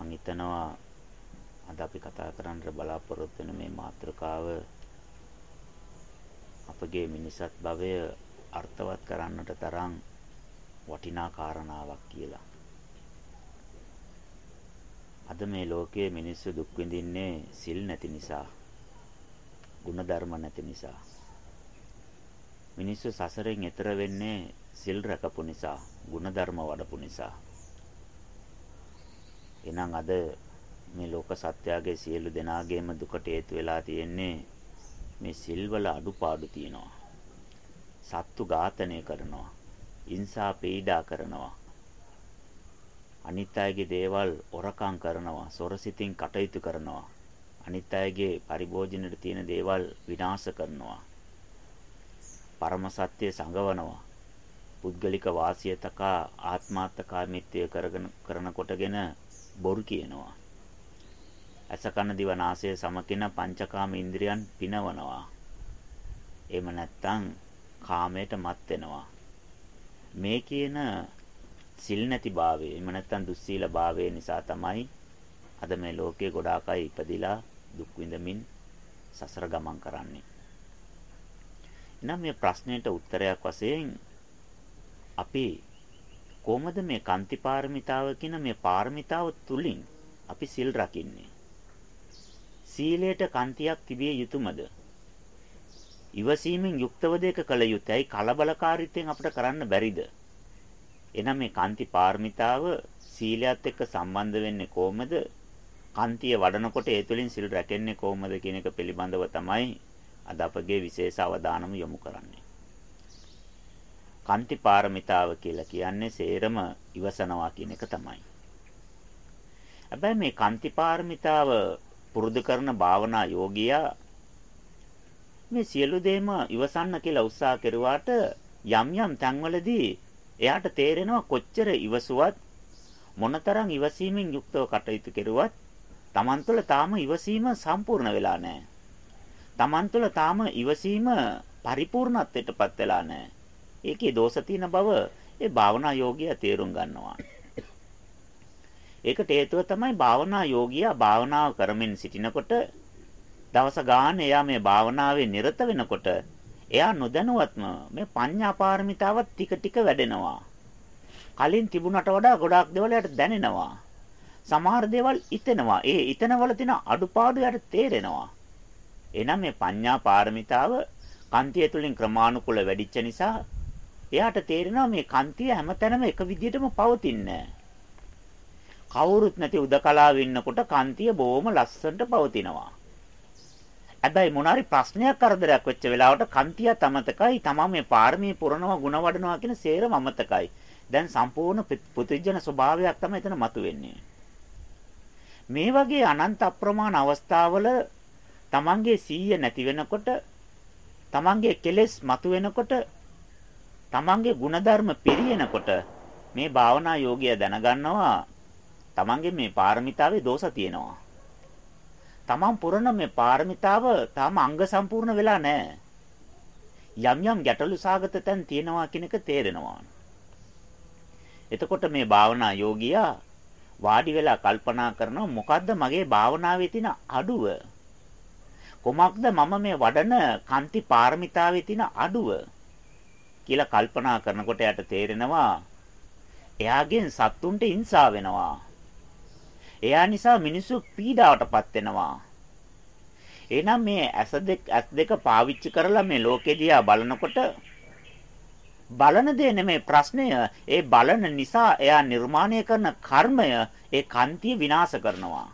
මම හිතනවා අද අපි කතා කරන්න බලාපොරොත්තු වෙන මේ මාතෘකාව අපගේ මිනිසත් භවය අර්ථවත් කරන්නට තරම් වටිනා කාරණාවක් කියලා. අද මේ ලෝකයේ මිනිස්සු දුක් විඳින්නේ සිල් නැති නිසා, ගුණ ධර්ම නැති නිසා. මිනිස්සු සසරෙන් එතර වෙන්නේ සිල් රැකපු නිසා, ගුණ ධර්ම වඩපු නිසා. එහෙනම් අද මේ ලෝක සත්‍යයේ සියලු දෙනාගේම දුකට හේතු වෙලා තියෙන්නේ මේ සිල්වල අඩුපාඩු තියෙනවා. සත්තු ඝාතනය කරනවා. ඉන්සා පීඩා කරනවා. අනිත් අයගේ දේවල් ඔරකම් කරනවා. සොරසිතින් කටයුතු කරනවා. අනිත් අයගේ පරිභෝජනෙට තියෙන දේවල් විනාශ කරනවා. පරම සත්‍ය සංගවනවා. පුද්ගලික වාසිය තකා ආත්මාර්ථකාමීත්වය කරගෙන කරන කොටගෙන බොරු කියනවා. අසකන දිව නාසය සමකින පංචකාම ඉන්ද්‍රියන් පිනවනවා. එහෙම නැත්නම් කාමයට මත් වෙනවා. මේ කියන සිල් නැති භාවය එහෙම නැත්නම් දුස්සීල භාවය නිසා තමයි අද මේ ලෝකයේ ගොඩාක් අය ඉපදිලා දුක් විඳමින් සසර ගමන් කරන්නේ. එහෙනම් මේ ප්‍රශ්නෙට උත්තරයක් වශයෙන් අපි කොහොමද මේ කාන්ති පාරමිතාව කියන මේ පාරමිතාව තුලින් අපි සිල් රකින්නේ? සීලයට කාන්තියක් තිබිය යුතුමද? ඉවසීමෙන් යුක්තව දෙක කළ යුතුයි කලබලකාරීත්වයෙන් අපිට කරන්න බැරිද? එහෙනම් මේ කාන්ති පාරමිතාව සීලයත් එක්ක සම්බන්ධ වෙන්නේ කොහොමද? කාන්තිය වඩනකොට ඒ තුලින් සිල් රැකෙන්නේ කොහොමද කියන එක පිළිබඳව තමයි අද අපගේ විශේෂ අවධානම යොමු කරන්නේ. කාන්ති පාරමිතාව කියලා කියන්නේ සේරම ඉවසනවා කියන එක තමයි. හැබැයි මේ කාන්ති පාරමිතාව පුරුදු කරන භාවනා යෝගියා මේ සියලු දේම ඉවසන්න කියලා උත්සාහ කරුවාට යම් යම් තැන්වලදී එයාට තේරෙනවා කොච්චර ඉවසුවත් මොනතරම් ඉවසීමෙන් යුක්තව කටයුතු කෙරුවත් Taman තුළ තාම ඉවසීම සම්පූර්ණ වෙලා නැහැ. Taman තුළ තාම ඉවසීම පරිපූර්ණත්වයටපත් වෙලා නැහැ. ඒකේ දෝෂ තියෙන බව ඒ භාවනා යෝගියා තේරුම් ගන්නවා. ඒකට හේතුව තමයි භාවනා යෝගියා භාවනාව කරමින් සිටිනකොට දවස ගානේ එයා මේ භාවනාවේ නිරත වෙනකොට එයා නොදැනුවත්ම මේ පඤ්ඤා පාරමිතාවත් ටික ටික වැඩෙනවා. කලින් තිබුණට වඩා ගොඩාක් දේවල් යට දැනෙනවා. සමහර දේවල් ඉතෙනවා. ඒ ඉතනවල තියෙන අඩුපාඩු යට තේරෙනවා. එහෙනම් මේ පඤ්ඤා පාරමිතාව කන්තිය තුලින් ක්‍රමානුකූල වැඩිච්ච නිසා එයාට තේරෙනවා මේ කන්තිය හැමතැනම එක විදිහටම පවතින්නේ කවුරුත් නැති උදකලාවේ ඉන්නකොට කන්තිය බොහොම ලස්සනට පවතිනවා. හැබැයි මොනාරි ප්‍රශ්නයක් කරදරයක් වෙච්ච වෙලාවට කන්තියත් අමතකයි තමා මේ පාරමී පුරනවා ಗುಣ වඩනවා කියන සේරම අමතකයි. දැන් සම්පූර්ණ පුදුජන ස්වභාවයක් තමයි එතන මතුවෙන්නේ. මේ වගේ අනන්ත අප්‍රමාණ අවස්ථාවල තමන්ගේ සීය නැති වෙනකොට තමන්ගේ කෙලෙස් මතුවෙනකොට තමන්ගේ ಗುಣධර්ම පිරිනකොට මේ භාවනා යෝගිය දැනගන්නවා තමන්ගේ මේ පාරමිතාවේ දෝෂ තියෙනවා. තමන් පුරන මේ පාරමිතාව තාම අංග සම්පූර්ණ වෙලා නැහැ. යම් යම් ගැටලු සාගත තැන් තියෙනවා කියන එක තේරෙනවා. එතකොට මේ භාවනා යෝගියා වාඩි වෙලා කල්පනා කරනවා මොකද්ද මගේ භාවනාවේ තියෙන අඩුව? කොමක්ද මම මේ වඩන කාන්ති පාරමිතාවේ තියෙන අඩුව? කියලා කල්පනා කරනකොට යට තේරෙනවා එයාගෙන් සත්තුන්ට හිංසා වෙනවා. එයා නිසා මිනිස්සු පීඩාවටපත් වෙනවා. එහෙනම් මේ ඇස් දෙක ඇස් දෙක පාවිච්චි කරලා මේ ලෝකෙ දිහා බලනකොට බලන දේ නෙමෙයි ප්‍රශ්නය ඒ බලන නිසා එයා නිර්මාණය කරන කර්මය ඒ කන්තිය විනාශ කරනවා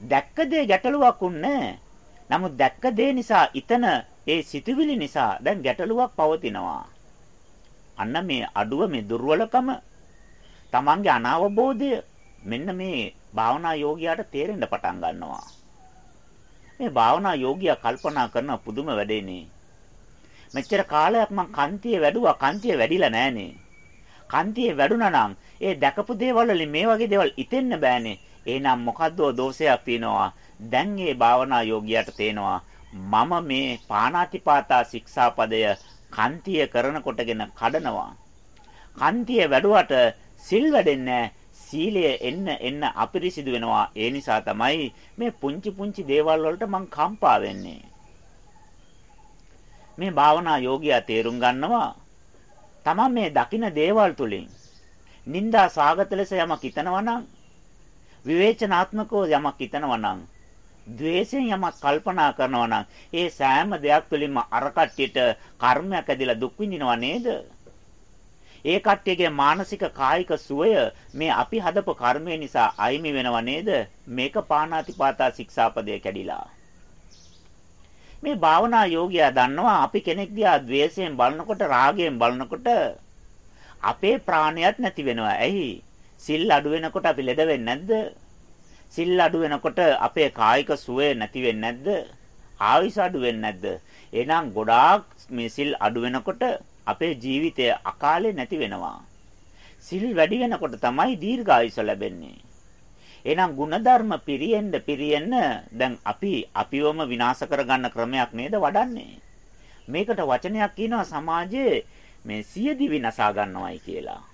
දැක්ක දේ ගැටලුවක් උන්නේ නමුත් දැක්ක දේ නිසා ිතන ඒ සිතුවිලි නිසා දැන් ගැටලුවක් පවතිනවා අන්න මේ අඩුව මේ දුර්වලකම තමන්ගේ අනාවබෝධය මෙන්න මේ භාවනා යෝගියාට තේරෙන්න පටන් ගන්නවා. මේ භාවනා යෝගියා කල්පනා කරන පුදුම වැඩේනේ. මෙච්චර කාලයක් මං කන්තිය වැඩුවා කන්තිය වැඩිලා නැහනේ. කන්තිය වැඩුණා නම් ඒ දැකපු දේවල් වලින් මේ වගේ දේවල් ඉතෙන්න බෑනේ. එහෙනම් මොකද්ද දෝෂයක් තියෙනවා? දැන් මේ භාවනා යෝගියාට තේනවා මම මේ පාණාතිපාතා ශික්ෂාපදය කන්තිය කරනකොටගෙන කඩනවා. කන්තිය වැඩුවට සිල් වැඩෙන්නේ සීලය එන්න එන්න අපිරිසිදු වෙනවා. ඒ නිසා තමයි මේ පුංචි පුංචි දේවල් වලට මං කම්පා වෙන්නේ. මේ භාවනා යෝගියා තේරුම් ගන්නවා තමන් මේ දකින දේවල් තුලින් නිന്ദා සාගත ලෙස යමක් හිතනවා නම් විවේචනාත්මකව යමක් හිතනවා නම් ද්වේෂයෙන් යමක් කල්පනා කරනවා නම් ඒ සෑම දෙයක් තුළින්ම අර කට්ටියට කර්මයක් ඇදලා දුක් විඳිනව නේද? ඒ කට්ටියගේ මානසික කායික සුවය මේ අපි හදපු කර්මය නිසා අයිමි වෙනව නේද? මේක පාණාතිපාතා ශික්ෂාපදය කැඩිලා. මේ භාවනා යෝගියා දන්නවා අපි කෙනෙක් දිහා ද්වේෂයෙන් බලනකොට රාගයෙන් බලනකොට අපේ ප්‍රාණයත් නැති වෙනවා. ඇයි? සිල් අඩු වෙනකොට අපි ලෙඩ වෙන්නේ නැද්ද? සිල් අඩු වෙනකොට අපේ කායික සුවය නැති වෙන්නේ නැද්ද? ආයුෂ අඩු වෙන්නේ නැද්ද? එහෙනම් ගොඩාක් මේ සිල් අඩු වෙනකොට අපේ ජීවිතය අකාලේ නැති වෙනවා. සිල් වැඩි වෙනකොට තමයි දීර්ඝායුෂ ලැබෙන්නේ. එහෙනම් ಗುಣධර්ම පිරියෙන්න පිරියෙන්න දැන් අපි අපිවම විනාශ කරගන්න ක්‍රමයක් නේද වඩන්නේ. මේකට වචනයක් කියනවා සමාජයේ මේ සියදි විනාශා ගන්නවයි කියලා.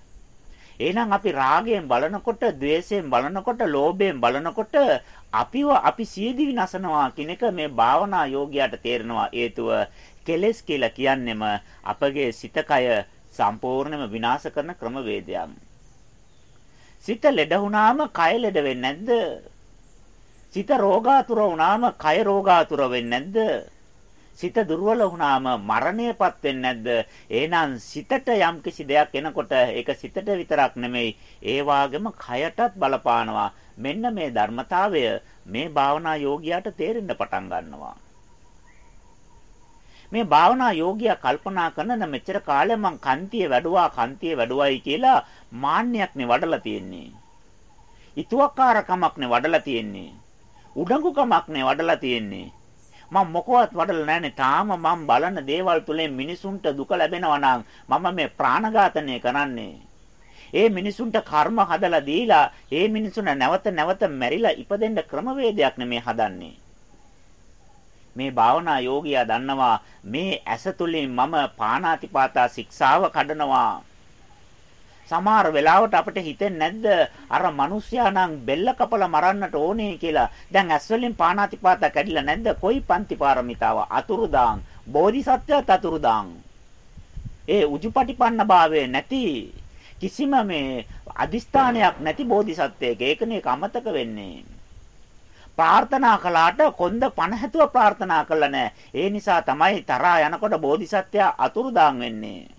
එහෙනම් අපි රාගයෙන් බලනකොට, ద్వේෂයෙන් බලනකොට, ලෝභයෙන් බලනකොට අපිව අපි සියදි විනාශනවා කියන එක මේ භාවනා යෝගියාට තේරෙනවා හේතුව කෙලෙස් කියලා කියන්නෙම අපගේ සිතකය සම්පූර්ණයෙන්ම විනාශ කරන ක්‍රමවේදයක්. සිත ලෙඩ වුණාම කය ලෙඩ වෙන්නේ නැද්ද? සිත රෝගාතුර වුණාම කය රෝගාතුර වෙන්නේ නැද්ද? සිත දුර්වල වුණාම මරණයපත් වෙන්නේ නැද්ද? එහෙනම් සිතට යම් කිසි දෙයක් එනකොට ඒක සිතට විතරක් නෙමෙයි ඒ වාගේම කයටත් බලපානවා. මෙන්න මේ ධර්මතාවය මේ භාවනා යෝගියාට තේරෙන්න පටන් ගන්නවා. මේ භාවනා යෝගියා කල්පනා කරන මෙච්චර කාලෙ මං කන්තිය වැඩුවා කන්තිය වැඩුවයි කියලා මාන්නයක්නේ වඩලා තියෙන්නේ. ඊතුවක්කාරකමක්නේ වඩලා තියෙන්නේ. උඩඟුකමක්නේ වඩලා තියෙන්නේ. මම මොකවත් වඩලා නැන්නේ. තාම මම බලන දේවල් තුලින් මිනිසුන්ට දුක ලැබෙනවා නම් මම මේ ප්‍රාණඝාතනය කරන්නේ. ඒ මිනිසුන්ට කර්ම හදලා දීලා ඒ මිනිසුන් නැවත නැවත මැරිලා ඉපදෙන්න ක්‍රමවේදයක් නෙමේ හදන්නේ. මේ භාවනා යෝගියා දන්නවා මේ ඇස තුලින් මම පාණාතිපාතා ශික්ෂාව කඩනවා. සමහර වෙලාවට අපිට හිතෙන්නේ නැද්ද අර මිනිස්සයා නම් බෙල්ල කපලා මරන්නට ඕනේ කියලා. දැන් ඇස් වලින් පාණාතිපාතා කැඩිලා නැද්ද? කොයි පන්ති පාරමිතාව අතුරුදාන් බෝධිසත්වයත් අතුරුදාන්. ඒ උජුපටිපන්න භාවයේ නැති කිසිම මේ අදිස්ථානයක් නැති බෝධිසත්වයක ඒකනේ අමතක වෙන්නේ. ප්‍රාර්ථනා කළාට කොන්ද පණ හැතුව ප්‍රාර්ථනා කළා නෑ. ඒ නිසා තමයි තරහා යනකොට බෝධිසත්වයා අතුරුදාන් වෙන්නේ.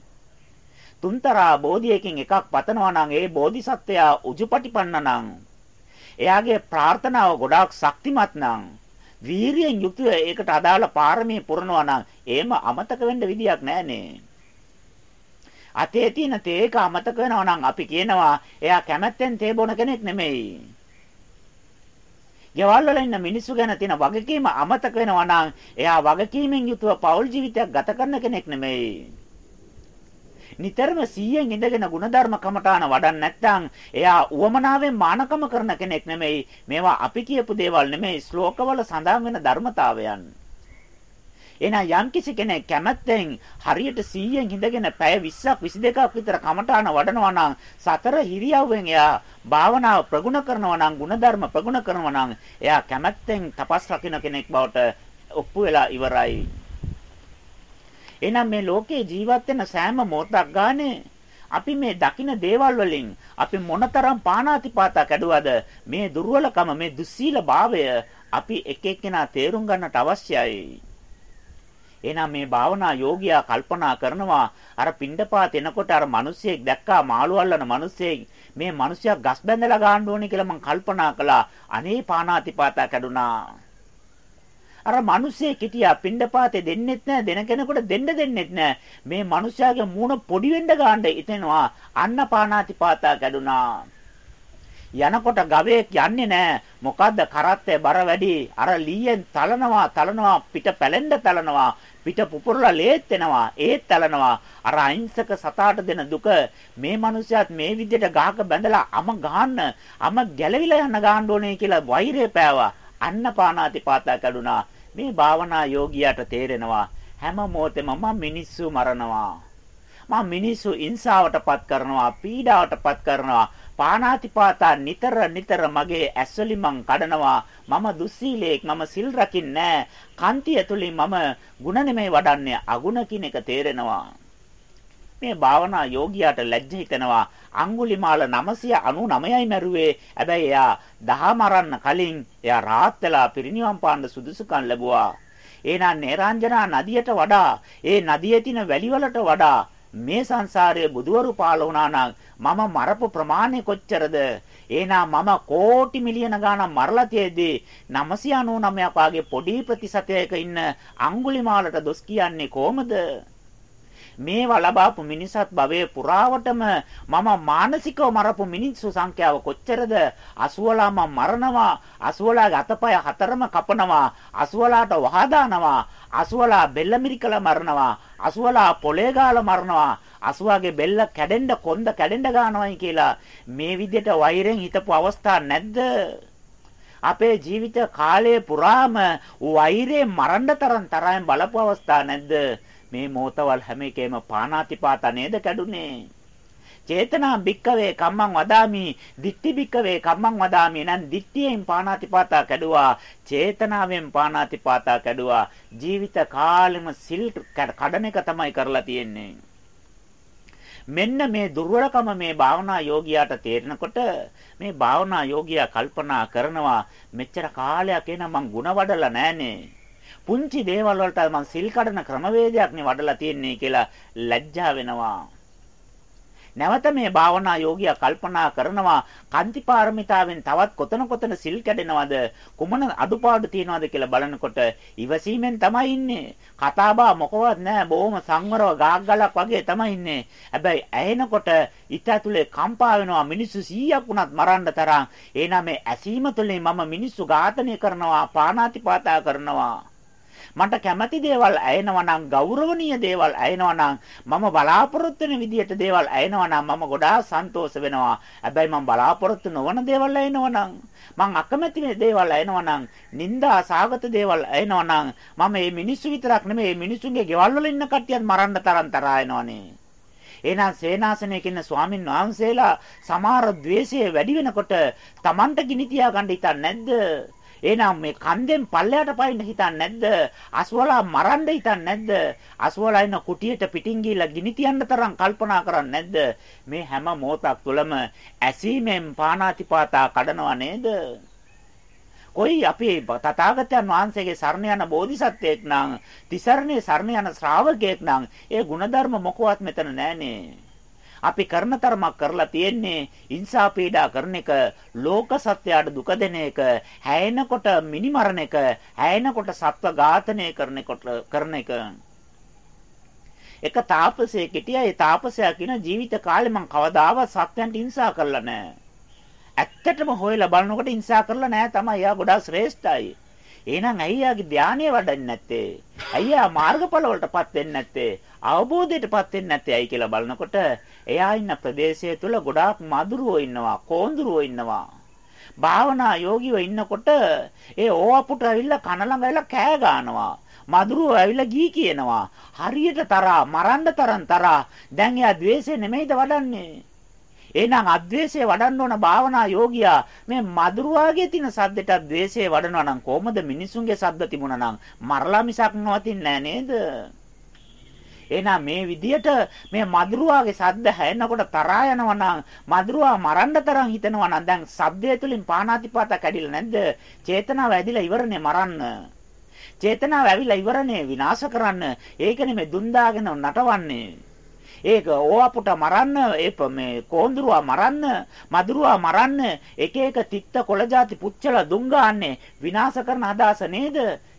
තුන්තරා බෝධියකින් එකක් පතනවා නම් ඒ බෝධිසත්වයා උජුපටිපන්න නම් එයාගේ ප්‍රාර්ථනාව ගොඩාක් ශක්තිමත් නම් වීරියෙන් යුක්තව ඒකට අදාළ පාරමී පුරනවා නම් එහෙම අමතක වෙන්න විදියක් නැහනේ. අතේ තියෙන තේක අමතක වෙනවා නම් අපි කියනවා එයා කැමැත්තෙන් තේ බොන කෙනෙක් නෙමෙයි. ගෙවල් වල ඉන්න මිනිස්සු ගැන තියෙන වගකීම අමතක වෙනවා නම් එයා වගකීමෙන් යුතුව පෞල් ජීවිතයක් ගත කරන කෙනෙක් නෙමෙයි. නිතරම 100න් ඉඳගෙන ಗುಣධර්ම කමඨාන වඩන්නේ නැත්නම් එයා උවමනාවෙන් මානකම කරන කෙනෙක් නෙමෙයි. මේවා අපි කියපු දේවල් නෙමෙයි ශ්ලෝකවල සඳහන් වෙන ධර්මතාවයන්. එහෙනම් යම්කිසි කෙනෙක් කැමැත්තෙන් හරියට 100න් හිඳගෙන පැය 20ක් 22ක් විතර කමඨාන වඩනවා නම් සතර හිරියවෙන් එයා භාවනාව ප්‍රගුණ කරනවා නම් ಗುಣධර්ම ප්‍රගුණ කරනවා නම් එයා කැමැත්තෙන් තපස් රකින්න කෙනෙක් බවට ඔප්පු වෙලා ඉවරයි එහෙනම් මේ ලෝකේ ජීවත් වෙන සෑම මොහොතක් ගානේ අපි මේ දකින දේවල් වලින් අපි මොනතරම් පාණාතිපාතා කැඩුවද මේ දුර්වලකම මේ දුස්සීල භාවය අපි එක එක්කෙනා තේරුම් ගන්නට අවශ්‍යයි. එහෙනම් මේ භාවනා යෝගියා කල්පනා කරනවා අර පිණ්ඩපාත එනකොට අර මිනිස්සෙක් දැක්කා මාළු අල්ලන මිනිස්සෙක් මේ මිනිසයා ගස් බැඳලා ගන්න ඕනේ කියලා මං කල්පනා කළා අනේ පානාතිපාතා කැඩුනා අර මිනිස්සේ කිටියා පිණ්ඩපාතේ දෙන්නෙත් නැහැ දෙන කෙනෙකුට දෙන්න දෙන්නෙත් නැහැ මේ මිනිස්යාගේ මූණ පොඩි වෙන්න ගන්න ඉතෙනවා අන්න පානාතිපාතා කැඩුනා යනකොට ගවයෙක් යන්නේ නැහැ. මොකද්ද කරත්තේ? බර වැඩි. අර ලීයෙන් තලනවා තලනවා පිට පැලෙන්න තලනවා. පිට පුපුරලා ලේත් වෙනවා ඒත් තලනවා. අර අහිංසක සතාට දෙන දුක. මේ මිනිස්සයාත් මේ විදිහට ගහක බැඳලා අම ගහන්න අම ගැලවිලා යන්න ගන්න ඕනේ කියලා වෛරය පෑවා. අන්න පානාති පාතා කැඩුනා මේ භාවනා යෝගියාට තේරෙනවා හැම මොහොතෙම මම මිනිස්සු මරනවා මම මිනිස්සු ඉන්සාවටපත් කරනවා පීඩාවටපත් කරනවා පාණාතිපාතා නිතර නිතර මගේ ඇස්වලින් මං කඩනවා. මම දුස්සීලයක් මම සිල් රකින්නේ කන්ති ඇතුලින් මම ಗುಣ නෙමෙයි වඩන්නේ අගුණ කියන එක තේරෙනවා. මේ භාවනා යෝගියාට ලැජ්ජ හිතෙනවා. අඟුලිමාල 999යි මැරුවේ. හැබැයි එයා දහම අරන්න කලින් එයා රාහත් වෙලා පිරිනිවන් පාන්න සුදුසුකම් ලැබුවා. එහෙනම් නේරාංජනා නදියට වඩා ඒ නදියේ තියෙන වැලිවලට වඩා මේ සංසාරයේ බුදවරු පාල වුණා නම් මම මරපු ප්‍රමාණය කොච්චරද? එහෙනම් මම කෝටි මිලියන ගාණක් මරලා තියෙද්දි 999ක් වාගේ පොඩි ප්‍රතිශතයක ඉන්න අඟුලිමාලට දොස් කියන්නේ කොහමද? මේවා ලබාපු මිනිසත් භවයේ පුරාවටම මම මානසිකව මරපු මිනිස්සු සංඛ්‍යාව කොච්චරද? 80ලා මම මරනවා. 80ලාගේ අතපය හතරම කපනවා. 80ලාට වහා දානවා. 80ලා බෙල්ල මිරිකලා මරනවා. 80ලා පොලේ ගාලා මරනවා. 80ගේ බෙල්ල කැඩෙන්න කොන්ද කැඩෙන්න ගන්නවයි කියලා. මේ විදිහට වෛරෙන් හිටපු අවස්ථා නැද්ද? අපේ ජීවිත කාලය පුරාම වෛරේ මරන්න තරම් තරම් බලපු අවස්ථා නැද්ද? මේ මොහතවල් හැම එකේම පානාතිපාත නේද කැඩුනේ? චේතනා භික්කවේ කම්මං වදාමි දිට්ටි භික්කවේ කම්මං වදාමි නම් දිට්ටියෙන් පානාතිපාතා කැඩුවා චේතනාවෙන් පානාතිපාතා කැඩුවා. ජීවිත කාලෙම සිල් කඩන එක තමයි කරලා තියෙන්නේ. මෙන්න මේ දුර්වලකම මේ භාවනා යෝගියාට තේරෙනකොට මේ භාවනා යෝගියා කල්පනා කරනවා මෙච්චර කාලයක් එන මං ಗುಣ වඩලා නැහනේ. පුංචි දේවල් වලට මම සිල් කඩන ක්‍රමවේදයක් නේ වඩලා තියෙන්නේ කියලා ලැජ්ජා වෙනවා. නැවත මේ භාවනා යෝගියා කල්පනා කරනවා කාන්ති පාරමිතාවෙන් තවත් කොතන කොතන සිල් කැඩෙනවද කුමන අඩුපාඩු තියෙනවද කියලා බලනකොට ඉවසීමෙන් තමයි ඉන්නේ. කතාබා මොකවත් නැහැ බොහොම සංවරව ගාග්ගලක් වගේ තමයි ඉන්නේ. හැබැයි ඇහෙනකොට ඊට ඇතුලේ කම්පා වෙනවා මිනිස්සු 100ක් වුණත් මරන්න තරම්. එහෙනම් මේ ඇසීම තුළින් මම මිනිස්සු ඝාතනය කරනවා පාණාතිපාතා කරනවා. මට කැමති දේවල් ඇයෙනවා නම් ගෞරවනීය දේවල් ඇයෙනවා නම් මම බලාපොරොත්තු වෙන විදියට දේවල් ඇයෙනවා නම් මම ගොඩාක් සන්තෝෂ වෙනවා. හැබැයි මම බලාපොරොත්තු නොවන දේවල් ඇයෙනවා නම් මං අකමැති දේවල් ඇයෙනවා නම් නිന്ദා සාගත දේවල් ඇයෙනවා නම් මම මේ මිනිස්සු විතරක් නෙමෙයි මේ මිනිස්සුන්ගේ ගෙවල් වල ඉන්න කට්ටියත් මරන්න තරම් තරහා එනවනේ. එහෙනම් සේනාසනයේ කියන ස්වාමින් වහන්සේලා සමහර द्वේෂය වැඩි වෙනකොට Tamanට ගිනි තියා ගන්න හිතන්නේ නැද්ද? එහෙනම් මේ කන්දෙන් පල්ලයට පයින්න හිතන්නේ නැද්ද? අසවලා මරන්න හිතන්නේ නැද්ද? අසවලා ඉන්න කුටියට පිටින් ගිහිල්ලා ගිනි තියන්න තරම් කල්පනා කරන්නේ නැද්ද? මේ හැම මොහොතක් තුළම ඇසීමෙන් පානාතිපාතා කඩනව නේද? කොයි අපි තථාගතයන් වහන්සේගේ සරණ යන බෝධිසත්වයෙක් නම් තිසරණේ සරණ යන ශ්‍රාවකයෙක් නම් ඒ ಗುಣධර්ම මොකවත් මෙතන නැහනේ අපි කරන තරමක් කරලා තියෙන්නේ ඉන්සා පීඩා කරන එක, ලෝක සත්‍යයට දුක දෙන එක, හැයෙනකොට මිනිමරණ එක, හැයෙනකොට සත්ව ඝාතනය කරන කරන එක. එක තාපසයෙක් හිටියා. ඒ තාපසයා කියන ජීවිත කාලේ මං කවදාවත් සත්‍යයන්ට ඉන්සා කරලා නැහැ. ඇත්තටම හොයලා බලනකොට ඉන්සා කරලා නැහැ තමයි. එයා ගොඩාක් ශ්‍රේෂ්ඨයි. එහෙනම් ඇයි යාගේ ධානය වඩන්නේ නැත්තේ? ඇයි යා මාර්ගඵල වලටපත් වෙන්නේ නැත්තේ? අවබෝධයටපත් වෙන්නේ නැත්තේ ඇයි කියලා බලනකොට එයා ඉන්න ප්‍රදේශය තුල ගොඩාක් මදුරුවෝ ඉන්නවා, කෝඳුරුවෝ ඉන්නවා. භාවනා යෝගියෝ ඉන්නකොට ඒ ඕවපුට ඇවිල්ලා කන ළඟ ඇවිල්ලා කෑ ගන්නවා. මදුරුවෝ ඇවිල්ලා ගී කියනවා. හරියට තරහා, මරන්න තරම් තරහා. දැන් එයා द्वේෂය නෙමෙයිද වඩන්නේ? එහෙනම් අද්වේෂය වඩන්න ඕන භාවනා යෝගියා මේ මදුරුවාගේ තියෙන සද්දට ද්වේෂය වඩනවා නම් කොහොමද මිනිසුන්ගේ සද්ද තිබුණා නම් මරලා මිසක් නවතින්නේ නේද? එහෙනම් මේ විදියට මේ මදුරුවාගේ සද්ද හැෙනකොට තරහා යනවා නම් මදුරුවා මරන්න තරම් හිතනවා නම් දැන් සද්දය තුලින් පානාතිපාත කැඩිලා නැද්ද? චේතනාව ඇදිලා ඉවරනේ මරන්න. චේතනාව ඇවිල්ලා ඉවරනේ විනාශ කරන්න. ඒකනේ මේ දුන් දාගෙන නටවන්නේ. ඒක ඕවපුට මරන්න ඒ මේ කෝඳුරුවා මරන්න මදුරුවා මරන්න එක එක තිත්ත කොළ જાති පුච්චලා දුම් ගන්නනේ විනාශ කරන අදහස නේද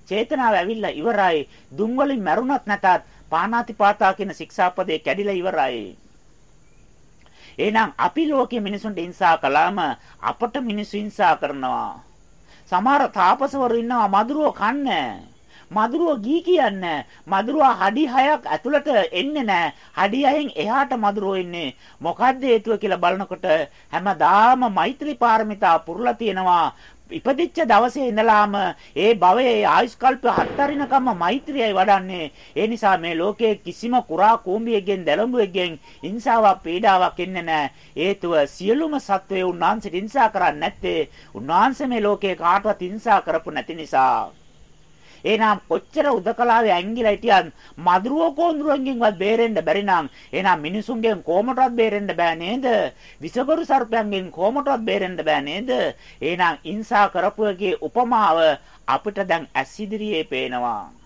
චේතනාව ඇවිල්ලා ඉවරයි දුම් වලින් මැරුණත් නැතත් පාණාතිපාතා කියන ශික්ෂාපදේ කැඩිලා ඉවරයි එහෙනම් අපි ලෝකයේ මිනිසුන්ට හිංසා කළාම අපට මිනිස්සු හිංසා කරනවා සමහර තාපසවරු ඉන්නවා මදුරුව කන්නේ මදුරුව ගී කියන්නේ මදුරුව හඩි හයක් ඇතුළට එන්නේ නැහැ. හඩි හයෙන් එහාට මදුරුව එන්නේ. මොකද්ද හේතුව කියලා බලනකොට හැමදාම මෛත්‍රී පාරමිතා පුරලා තියෙනවා. ඉපදිච්ච දවසේ ඉඳලාම ඒ භවයේ ආයුෂ්කල්ප හත්තරිනකම්ම මෛත්‍රියයි වඩන්නේ. ඒ නිසා මේ ලෝකයේ කිසිම කුරා කූඹියෙක්ගෙන් දැලඹුවෙක්ගෙන් හිංසාවක් පීඩාවක් එන්නේ නැහැ. හේතුව සියලුම සත්වයෝ උන්වහන්සේට හිංසා කරන්නේ නැත්තේ උන්වහන්සේ මේ ලෝකේ කාටවත් හිංසා කරපු නැති නිසා. එහෙනම් කොච්චර උදකලාවේ ඇංගිලා හිටියත් මදුරුව කොඳුරුවන්ගෙන්වත් බේරෙන්න බැරි නම් එහෙනම් මිනිසුන්ගෙන් කොමටවත් බේරෙන්න බෑ නේද? විසකරු සර්පයන්ගෙන් කොමටවත් බේරෙන්න බෑ නේද? එහෙනම් ඉන්සා කරපුවගේ උපමාව අපිට දැන් ඇස් ඉදිරියේ පේනවා.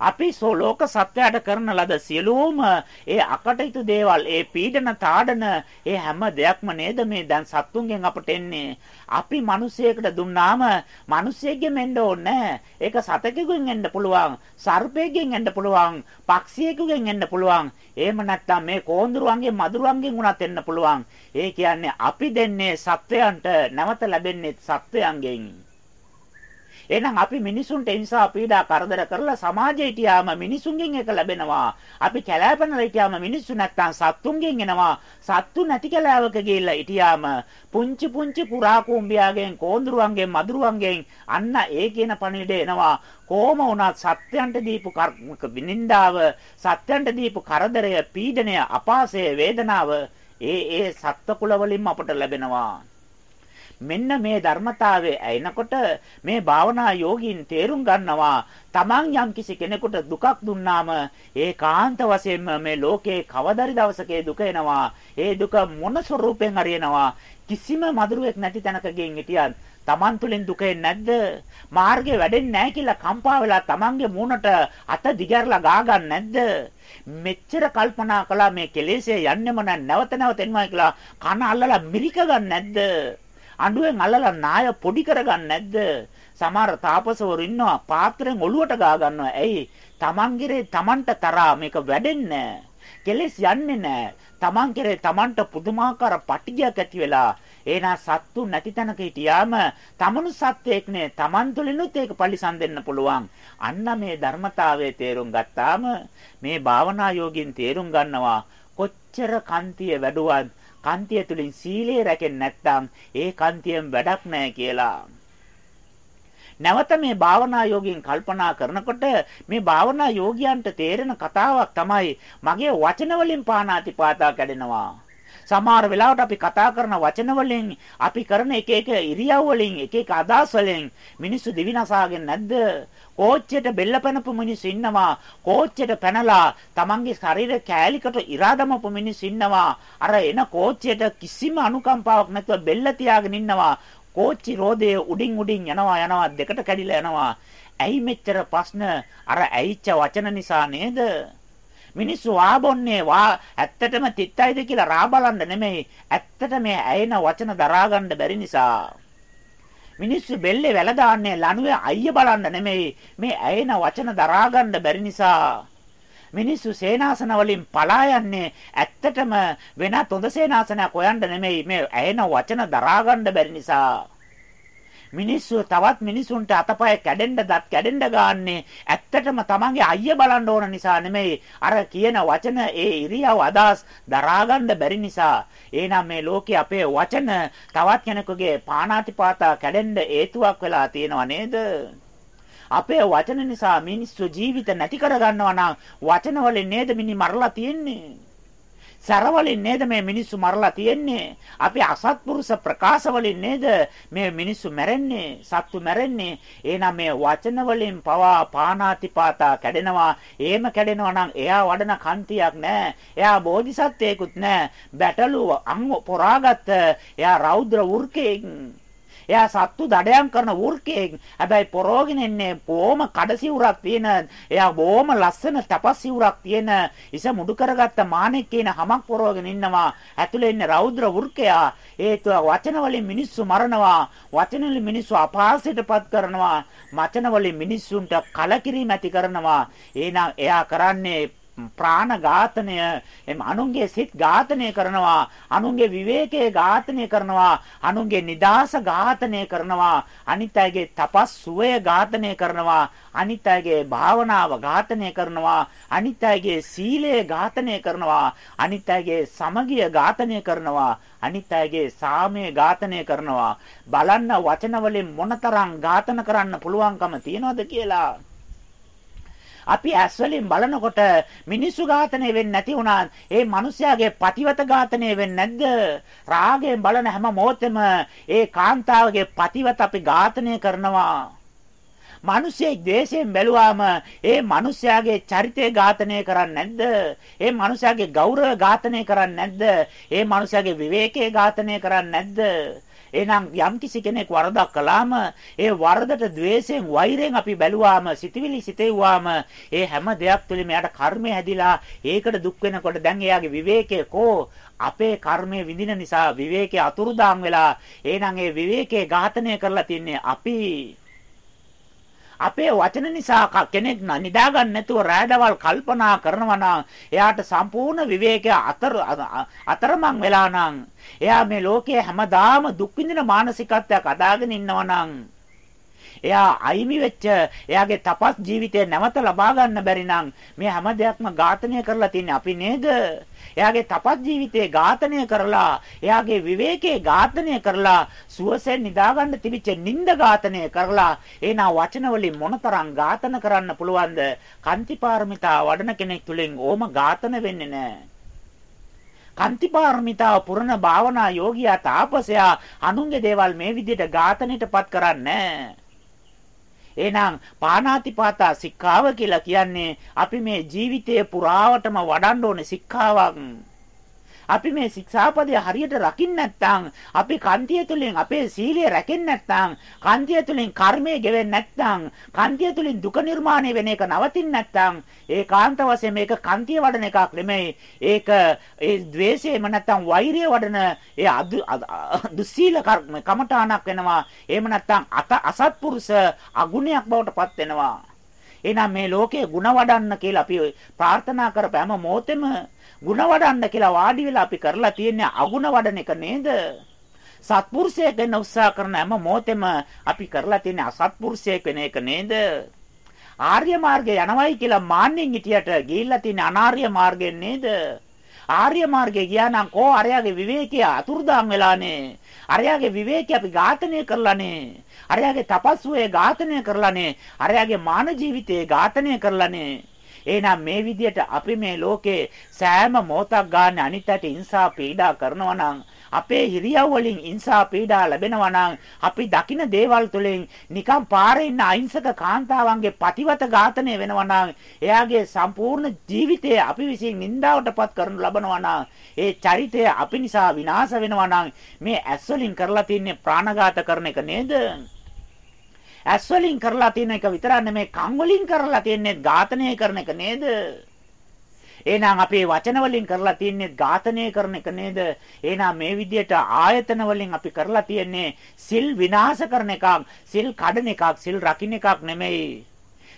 අපි සෝලෝක සත්‍යයට කරන ලද සියලුම ඒ අකටයුතු දේවල් ඒ පීඩන තාඩන ඒ හැම දෙයක්ම නේද මේ දැන් සත්තුන්ගෙන් අපට එන්නේ? අපි මිනිසෙකුට දුන්නාම මිනිසෙක්ගෙන් එන්න ඕනේ ඒක සතෙකුගෙන් එන්න පුළුවන් සර්පයෙක්ගෙන් එන්න පුළුවන් පක්ෂියෙකුගෙන් එන්න පුළුවන්. එහෙම නැත්නම් මේ කෝඳුරුවන්ගේ මදුරුවන්ගෙන් උනත් එන්න පුළුවන්. ඒ කියන්නේ අපි දෙන්නේ සත්වයන්ට නැවත ලැබෙන්නේ සත්වයන්ගෙන්. එහෙනම් අපි මිනිසුන්ට හිංසා පීඩා කරදර කරලා සමාජයට යාම මිනිසුන්ගෙන් එක ලැබෙනවා. අපි කැලෑපනල හිටියාම මිනිස්සු නැත්තම් සත්තුන්ගෙන් එනවා. සත්තු නැති කැලෑවක ගිහිල්ලා හිටියාම පුංචි පුංචි පුරා කුඹියාගෙන් කෝඳුරුවන්ගෙන් මදුරුවන්ගෙන් අන්න ඒ කියන පණිවිඩය එනවා. කොහොම වුණත් සත්‍යයන්ට දීපු විනින්දාව සත්‍යයන්ට දීපු කරදරය පීඩනය අපාසය වේදනාව ඒ ඒ සත්ත්ව කුල වලින්ම අපට ලැබෙනවා මෙන්න මේ ධර්මතාවයේ ඇයිනකොට මේ භාවනා යෝගීන් තේරුම් ගන්නවා තමන් යම්කිසි කෙනෙකුට දුකක් දුන්නාම ඒකාන්ත වශයෙන්ම මේ ලෝකේ කවදාරි දවසක දුක එනවා ඒ දුක මොන ස්වරූපෙන් හරියනවා කිසිම මధుරයක් නැති තැනකගෙන් හිටියත් Taman තුලින් දුක නැද්ද? මාර්ගේ වැඩෙන්නේ නැහැ කියලා කම්පා වෙලා Tamanගේ මූණට අත දිගහැරලා ගා ගන්න නැද්ද? මෙච්චර කල්පනා කළා මේ කෙලෙසේ යන්නෙම නැවත නැවත එනවා කියලා කන අල්ලලා මිරික ගන්න නැද්ද? අඬුවෙන් අල්ලලා නාය පොඩි කරගන්න නැද්ද? සමහර තාපසවරු ඉන්නවා පාත්‍රයෙන් ඔලුවට ගා ගන්නවා. ඇයි? Tamanගේ Tamanට තරහා මේක වැඩෙන්නේ කෙලස් යන්නේ නැහැ. Taman කෙරේ Tamanට පුදුමාකාර පටිගයක් ඇති වෙලා එහෙනම් සත්තු නැති තැනක හිටියාම තමනු සත්‍යයක්නේ Taman තුලිනුත් ඒක පරිසම් දෙන්න පුළුවන්. අන්න මේ ධර්මතාවයේ තේරුම් ගත්තාම මේ භාවනා යෝගින් තේරුම් ගන්නවා කොච්චර කන්තිය වැඩුවත් කන්තිය තුලින් සීලය රැකෙන්නේ නැත්නම් ඒ කන්තියෙන් වැඩක් නැහැ කියලා. නැවත මේ භාවනා යෝගින් කල්පනා කරනකොට මේ භාවනා යෝගියන්ට තේරෙන කතාවක් තමයි මගේ වචන වලින් පානාතිපාතා කැඩෙනවා. සමහර වෙලාවට අපි කතා කරන වචන වලින් අපි කරන එක එක ඉරියව් වලින් එක එක අදහස් වලින් මිනිස්සු දිවිනසාගෙන නැද්ද? කෝච්චියට බෙල්ල පැනපු මිනිස්සු ඉන්නවා. කෝච්චියට පැනලා තමන්ගේ ශරීර කෑලිකට ඉරාදමපු මිනිස්සු ඉන්නවා. අර එන කෝච්චියට කිසිම අනුකම්පාවක් නැතුව බෙල්ල තියාගෙන ඉන්නවා. කෝච්චි රෝදේ උඩින් උඩින් යනවා යනවා දෙකට කැඩිලා යනවා. ඇයි මෙච්චර ප්‍රශ්න? අර ඇයිච්ච වචන නිසා නේද? මිනිස්සු ආබොන්නේ වා ඇත්තටම තිත්තයිද කියලා රා බලන්න නෙමෙයි. ඇත්තට මේ ඇයෙන වචන දරා ගන්න බැරි නිසා. මිනිස්සු බෙල්ලේ වැල දාන්නේ ලණුවේ අයිය බලන්න නෙමෙයි. මේ ඇයෙන වචන දරා ගන්න බැරි නිසා. මිනිස්සු සේනාසන වලින් පලා යන්නේ ඇත්තටම වෙනත් හොඳ සේනාසනයක් හොයන්න නෙමෙයි. මේ ඇයෙන වචන දරා ගන්න බැරි නිසා. මිනිස්සු තවත් මිනිසුන්ට අතපය කැඩෙන්න දත් කැඩෙන්න ගාන්නේ ඇත්තටම තමන්ගේ අයිය බලන්න ඕන නිසා නෙමෙයි. අර කියන වචන ඒ ඉරියව් අදහස් දරාගන්න බැරි නිසා. එහෙනම් මේ ලෝකේ අපේ වචන තවත් කෙනෙකුගේ පාණාතිපාතා කැඩෙන්න හේතුවක් වෙලා තියෙනව නේද? අපේ වචන නිසා මිනිස්සු ජීවිත නැති කරගන්නවා නම් වචන වලින් නේද මිනි මරලා තියෙන්නේ? සැරවලින් නේද මේ මිනිස්සු මරලා තියෙන්නේ? අපි අසත්පුරුෂ ප්‍රකාශ වලින් නේද මේ මිනිස්සු මැරෙන්නේ? සත්තු මැරෙන්නේ? එහෙනම් මේ වචන වලින් පවා පානාතිපාතා කැඩෙනවා. එහෙම කැඩෙනවා නම් එයා වඩන කන්තියක් නැහැ. එයා බෝධිසත්වයෙකුත් නැහැ. බැටළු අංග පොරාගත්ත එයා රෞද්‍ර වෘකෙක්. එයා සත්තු දඩයන් කරන වෘකයෙක්. හැබැයි පොරෝගෙන එන්නේ බොහොම කඩසිවුරක් තියෙන, එයා බොහොම ලස්සන තපස්සිවුරක් තියෙන, ඉස මුඩු කරගත්ත මානෙක් කියන හමක් පොරෝගෙන ඉන්නවා. ඇතුලේ ඉන්නේ රෞද්‍ර වෘකයා. ඒතුව වචන වලින් මිනිස්සු මරනවා. වචන වලින් මිනිස්සු අපහාසයටපත් කරනවා. වචන වලින් මිනිස්සුන්ට කලකිරීම ඇති කරනවා. එහෙනම් එයා කරන්නේ ප්‍රාණ ඝාතනය එම් අනුන්ගේ සිත් ඝාතනය කරනවා අනුන්ගේ විවේකයේ ඝාතනය කරනවා අනුන්ගේ නිදාස ඝාතනය කරනවා අනිත් අයගේ තපස් සුවය ඝාතනය කරනවා අනිත් අයගේ භාවනාව ඝාතනය කරනවා අනිත් අයගේ සීලය ඝාතනය කරනවා අනිත් අයගේ සමගිය ඝාතනය කරනවා අනිත් අයගේ සාමය ඝාතනය කරනවා බලන්න වචන වලින් මොනතරම් ඝාතන කරන්න පුළුවන්කම තියනවද කියලා අපි ඇස් වලින් බලනකොට මිනිස්සු ඝාතනය වෙන්නේ නැති වුණා. ඒ මිනිස්යාගේ පතිවත ඝාතනය වෙන්නේ නැද්ද? රාගයෙන් බලන හැම මොහොතෙම ඒ කාන්තාවගේ පතිවත අපි ඝාතනය කරනවා. මිනිස්සෙක් ද්වේෂයෙන් බැලුවාම ඒ මිනිස්යාගේ චරිතය ඝාතනය කරන්නේ නැද්ද? ඒ මිනිස්යාගේ ගෞරව ඝාතනය කරන්නේ නැද්ද? ඒ මිනිස්යාගේ විවේකයේ ඝාතනය කරන්නේ නැද්ද? එහෙනම් යම්කිසි කෙනෙක් වරදක් කළාම ඒ වරදට द्वේෂයෙන් වෛරයෙන් අපි බැලුවාම සිතවිලි සිතෙව්වාම ඒ හැම දෙයක් තුළින්ම එයාට කර්මය හැදිලා ඒකට දුක් වෙනකොට දැන් එයාගේ විවේකයේ කෝ? අපේ කර්මය විඳින නිසා විවේකයේ අතුරුදාන් වෙලා එහෙනම් ඒ විවේකයේ ඝාතනය කරලා තින්නේ අපි. අපේ වචන නිසා කෙනෙක් නිදා ගන්න නැතුව රෑදවල් කල්පනා කරනවා නම් එයාට සම්පූර්ණ විවේකය අතර අතරමං වෙලා නම් එයා මේ ලෝකයේ හැමදාම දුක් විඳින මානසිකත්වයක් අදාගෙන ඉන්නවා නම් එයා අයිමි වෙච්ච එයාගේ තපස් ජීවිතය නැවත ලබා ගන්න බැරි නම් මේ හැම දෙයක්ම ඝාතනය කරලා තින්නේ අපි නේද? එයාගේ තපස් ජීවිතේ ඝාතනය කරලා එයාගේ විවේකයේ ඝාතනය කරලා සුවසෙන් නිදාගන්න තිබිච්ච නිନ୍ଦ ඝාතනය කරලා එනා වචන වලින් මොනතරම් ඝාතන කරන්න පුළුවන්ද? කාන්තිපාරමිතා වඩන කෙනෙක් තුලින් ඕම ඝාතන වෙන්නේ නැහැ. කන්තිපාරමිතාව පුරන භාවනා යෝගියා තාපසයා අනුන්ගේ දේවල් මේ විදිහට ඝාතනයටපත් කරන්නේ එහෙනම් පාණාතිපාතා සික්ඛාව කියලා කියන්නේ අපි මේ ජීවිතයේ පුරාවටම වඩන්න ඕනේ සික්ඛාවක්. අපි මේ ශික්ෂාපදය හරියට රකින්නේ නැත්නම් අපි කන්තිය තුලින් අපේ සීලය රැකෙන්නේ නැත්නම් කන්තිය තුලින් කර්මය ගෙවෙන්නේ නැත්නම් කන්තිය තුලින් දුක නිර්මාණය වෙන එක නවතින්නේ නැත්නම් ඒකාන්ත වශයෙන් මේක කන්තිය වඩන එකක් නෙමෙයි. ඒක ඒ द्वේෂයම නැත්නම් වෛරය වඩන ඒ දුස්සීල කර්ම කමඨාණක් වෙනවා. එහෙම නැත්නම් අසත්පුරුෂ අගුණයක් බවට පත් වෙනවා. එහෙනම් මේ ලෝකේ ಗುಣ වඩන්න කියලා අපි ප්‍රාර්ථනා කරපෑම මොහොතේම ಗುಣ වඩන්න කියලා වාඩි වෙලා අපි කරලා තියෙන්නේ අගුණ වඩන එක නේද? සත්පුරුෂයෙක් වෙන්න උත්සාහ කරන හැම මොහොතෙම අපි කරලා තියෙන්නේ අසත්පුරුෂයෙක් වෙන එක නේද? ආර්ය මාර්ගේ යනවයි කියලා මාන්නෙන් හිටියට ගිහිල්ලා තියෙන අනාර්ය මාර්ගෙන් නේද? ආර්ය මාර්ගේ ගියා නම් කෝ අරයාගේ විවේකයේ අතුරුදාන් වෙලානේ. අරයාගේ විවේකී අපි ඝාතනය කරලානේ. අරයාගේ තපස්සුවේ ඝාතනය කරලානේ. අරයාගේ මාන ජීවිතයේ ඝාතනය කරලානේ. එහෙනම් මේ විදිහට අපි මේ ලෝකේ සෑම මොහොතක් ගන්න අනිත්‍යයට ඉන්සා පීඩා කරනවා නම් අපේ හිරියව් වලින් ඉන්සා පීඩා ලැබෙනවා නම් අපි දකින දේවල් තුළින් නිකම් පාරේ ඉන්න අහිංසක කාන්තාවන්ගේ පතිවත ඝාතනය වෙනවා නම් එයාගේ සම්පූර්ණ ජීවිතය අපි විසින් නින්දාවටපත් කරනු ලබනවා නම් ඒ චරිතය අපි නිසා විනාශ වෙනවා නම් මේ ඇස් වලින් කරලා තින්නේ ප්‍රාණඝාත කරන එක නේද? ඇස් වලින් කරලා තියෙන එක විතරක් නෙමෙයි කන් වලින් කරලා තියෙන්නේ ඝාතනය කරන එක නේද? එහෙනම් අපේ වචන වලින් කරලා තියෙන්නේ ඝාතනය කරන එක නේද? එහෙනම් මේ විදිහට ආයතන වලින් අපි කරලා තියෙන්නේ සිල් විනාශ කරන එකක්, සිල් කඩන එකක්, සිල් රකින්න එකක් නෙමෙයි.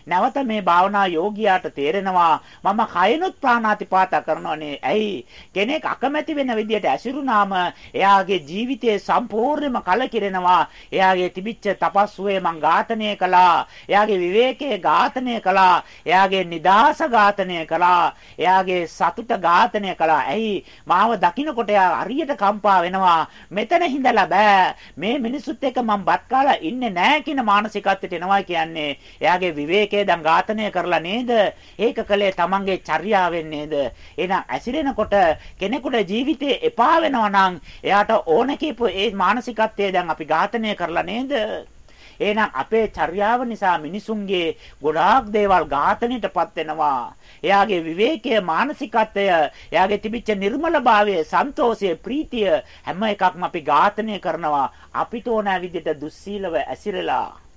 නැවත මේ භාවනා යෝගියාට තේරෙනවා මම කයනොත් ප්‍රාණාතිපාත කරනවනේ. ඇයි? කෙනෙක් අකමැති වෙන විදියට ඇසිරුනාම එයාගේ ජීවිතේ සම්පූර්ණයෙන්ම කලකිරෙනවා. එයාගේ තිබිච්ච තපස්සුවේ මං ඝාතනය කළා. එයාගේ විවේකයේ ඝාතනය කළා. එයාගේ නිදාස ඝාතනය කළා. එයාගේ සතුට ඝාතනය කළා. ඇයි? මාව දකින්නකොට එයා හරියට කම්පා වෙනවා. මෙතන හිඳලා බෑ. මේ මිනිසුත් එක්ක මං බත් කාලා ඉන්නේ නෑ කියන මානසිකත්වයට එනවා කියන්නේ. එයාගේ විවේකයේ ජීවිතය දැන් ඝාතනය කරලා නේද? ඒක කළේ තමන්ගේ චර්යාවෙන් නේද? එහෙනම් ඇසිරෙනකොට කෙනෙකුට ජීවිතේ එපා වෙනවා නම් එයාට ඕන කීපු ඒ මානසිකත්වය දැන් අපි ඝාතනය කරලා නේද? එහෙනම් අපේ චර්යාව නිසා මිනිසුන්ගේ ගොඩාක් දේවල් ඝාතනයටපත් වෙනවා. එයාගේ විවේකය, මානසිකත්වය, එයාගේ තිබිච්ච නිර්මලභාවය, සන්තෝෂය, ප්‍රීතිය හැම එකක්ම අපි ඝාතනය කරනවා. අපිට ඕන විදිහට දුස්සීලව ඇසිරලා